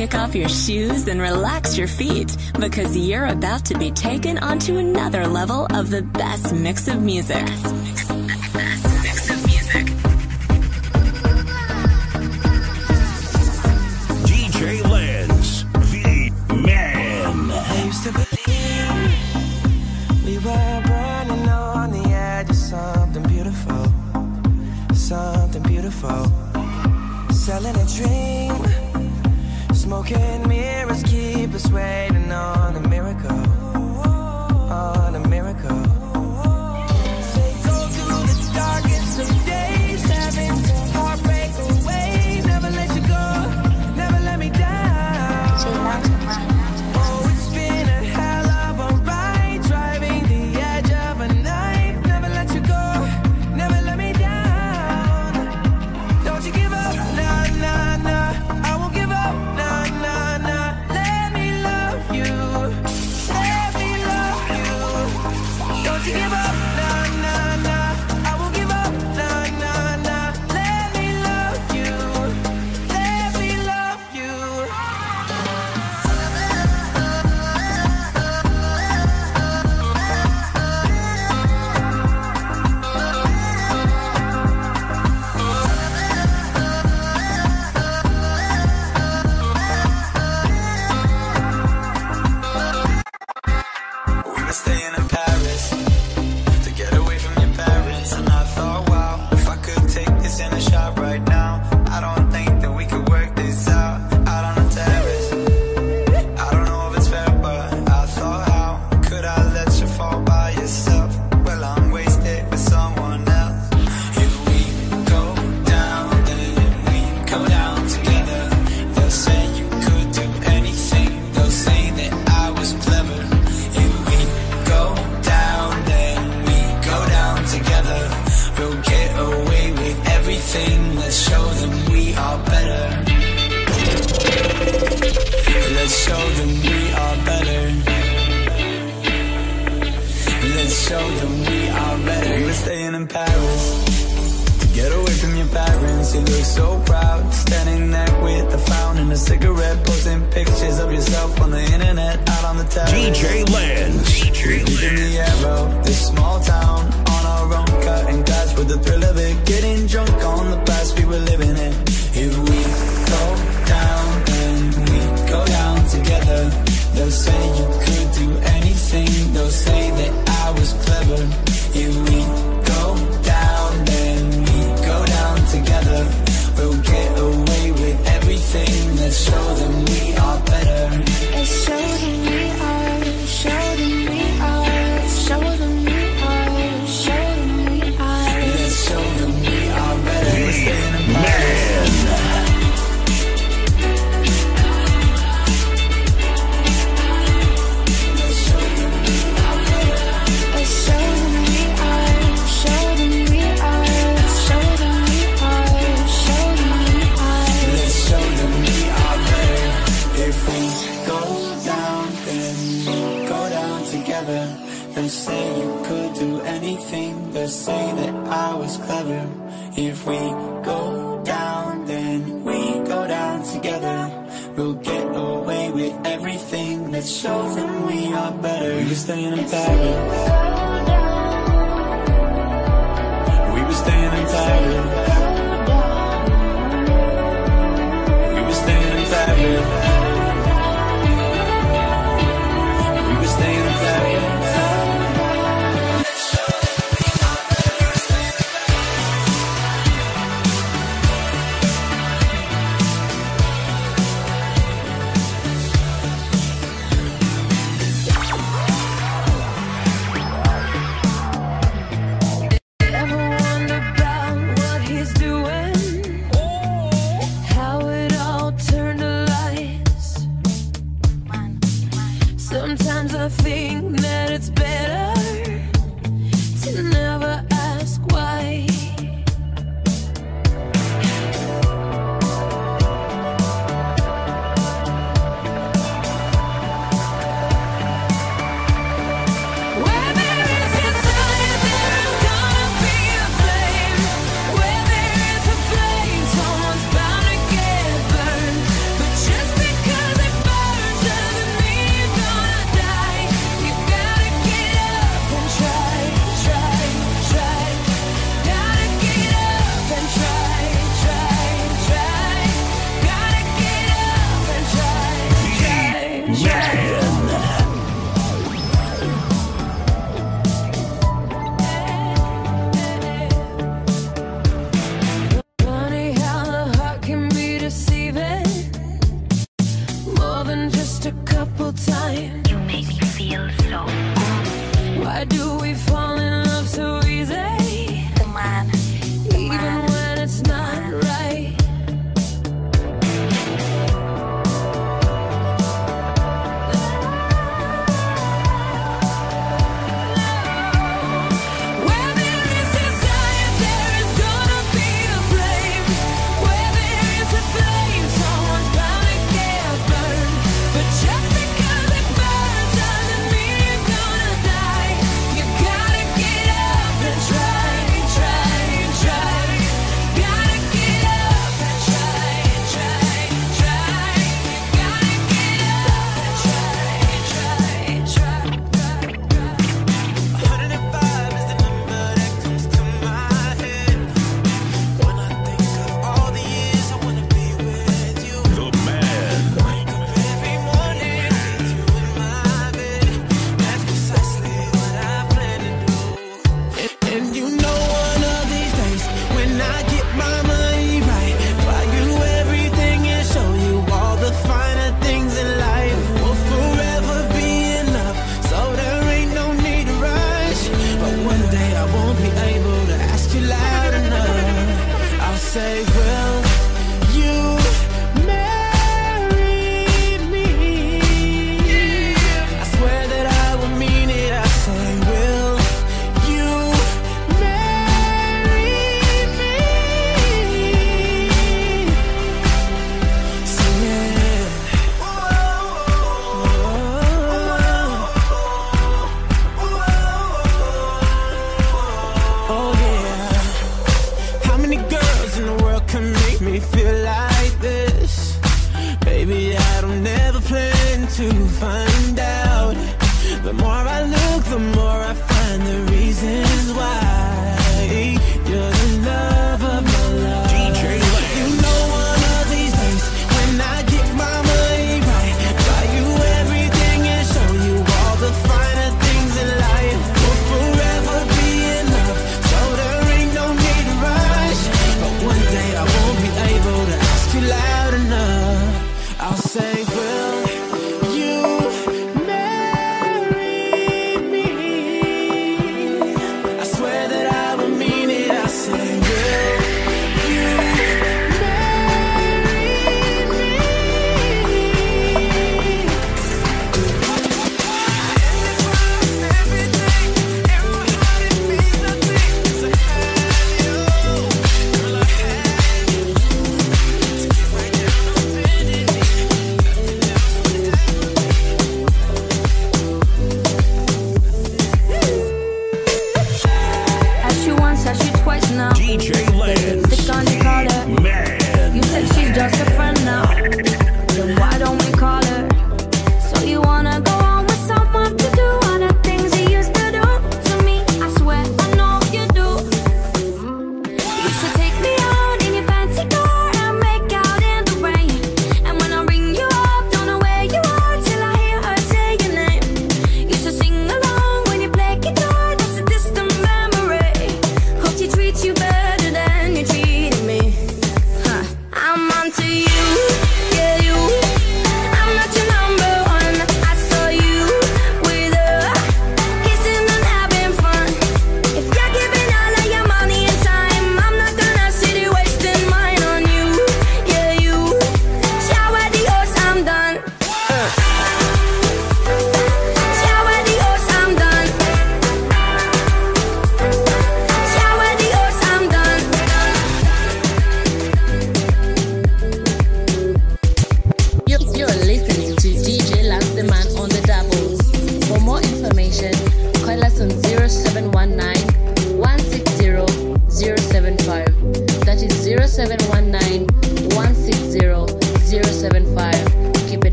kick off your shoes and relax your feet because you're about to be taken onto another level of the best mix of music. was clever. You we go down, then we go down together. We'll get away with everything Let's show them we are better. Let's show them say that I was clever. If we go down, then we go down together. We'll get away with everything that shows them we are better. We were staying in Paris. We were staying in Paris.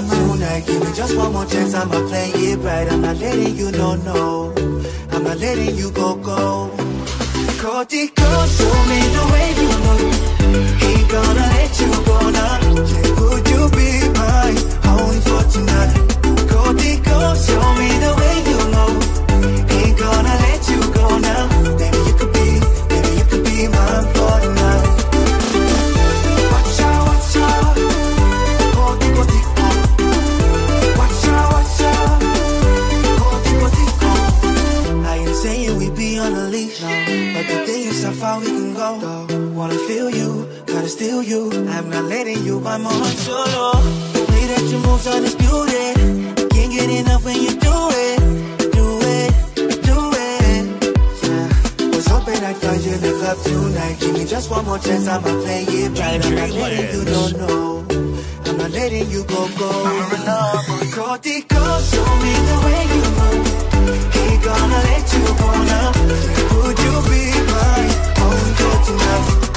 Club tonight Give me just one more chance, I'ma play it right I'm not letting you know, no I'm not letting you go, go Cortico, show me the way you move Ain't gonna let you go now. Yeah, Would you be mine only for tonight? Cortico, show me the way you move. Ain't gonna let you go now. Gotta you. I'm not letting you buy my heart solo. The way that you move undisputed. Can't get enough when you do it, do it, do it. Yeah, was hoping I'd find you in the club tonight. Give me just one more chance, I'ma play it right. I'm not letting you know. I'm not letting you go, go. Cortico, show me the way you move. Ain't gonna let you go now. Would you be mine? Only. Cortico, show me the way you move. Ain't gonna let you go now. Maybe you be, could be for tonight.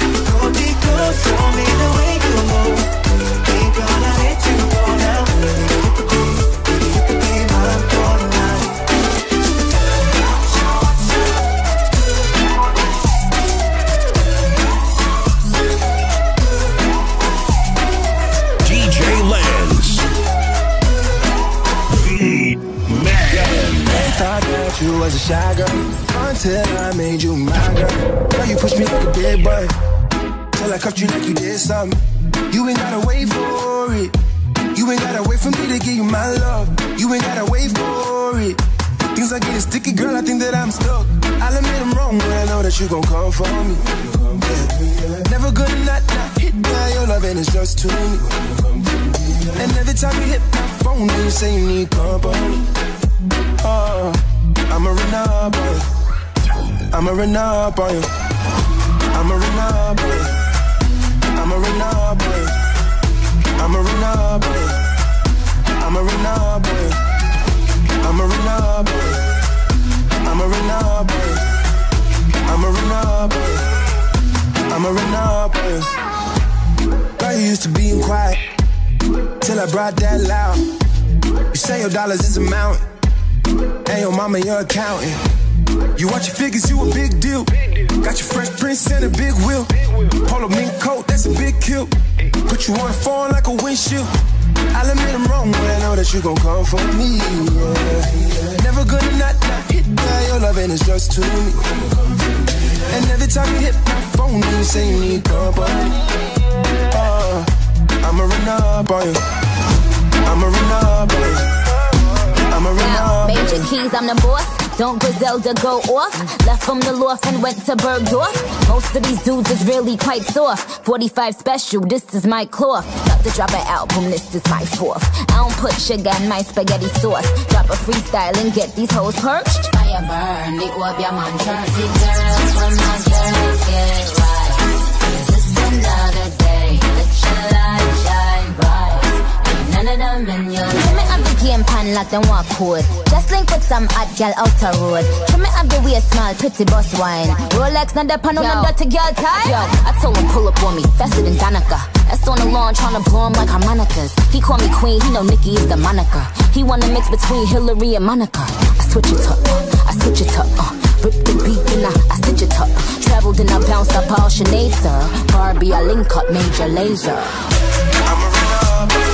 You was a shy girl until I made you my girl. Girl, you push me like a big boy till I cuffed you like you did something. You ain't gotta wait for it. You ain't gotta wait for me to give you my love. You ain't gotta wait for it. Things are getting sticky, girl. I think that I'm stuck. I'll admit I'm wrong, but I know that you gon' come for me. Never gonna not, not hit by your love, and it's just too me. And every time you hit my phone, you say you need company. Oh, I'ma run up on you. I'ma run up on you. I'ma run up on you. I'm a runner boy. I'm a runner boy. I'm a runner boy. I'm a runner boy. I'm a runner boy. I'm a runner boy. Girl, you used to being quiet till I brought that loud. You say your dollars is a mountain, and your mama your accountant. You watch your figures, you a big deal. Got your fresh prints and a big wheel. Polo mink coat that's a big kill. Put you on the phone like a windshield. I'll admit I'm wrong, but I know that you gon' come for me. yeah. Never gonna not, not hit by your love, and it's just to me. And every time you hit my phone, you say you need company. Oh, I'ma run up on you. I'ma run up on you. I'ma run up major keys, I'm the boss. Don't Griselda go off? Left from the loft and went to Bergdorf. Most of these dudes is really quite soft. 45 special, this is my cloth. About to drop an album, this is my fourth. I don't put sugar in my spaghetti sauce. Drop a freestyle and get these hoes perched. Fire burn, the up your man See girls when my girls get right. This is another none of them in your Trim me up the game pan like them walk code. Just link with some hot gal outer road. Trim me up the waist small, pretty boss wine. Rolex, not the pan on the dirty girl tie. Yo, I told him pull up on me, faster than Danica. That's on the lawn, tryna blow him like harmonicas. He call me queen, he know Nikki is the moniker. He wanna mix between Hillary and Monica. I switch it up, uh, I switch it up, uh. Rip the beat and I, I stitch it up. Traveled and I bounced up all Sinead, sir. Barbie link up Major Lazer. It's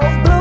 so.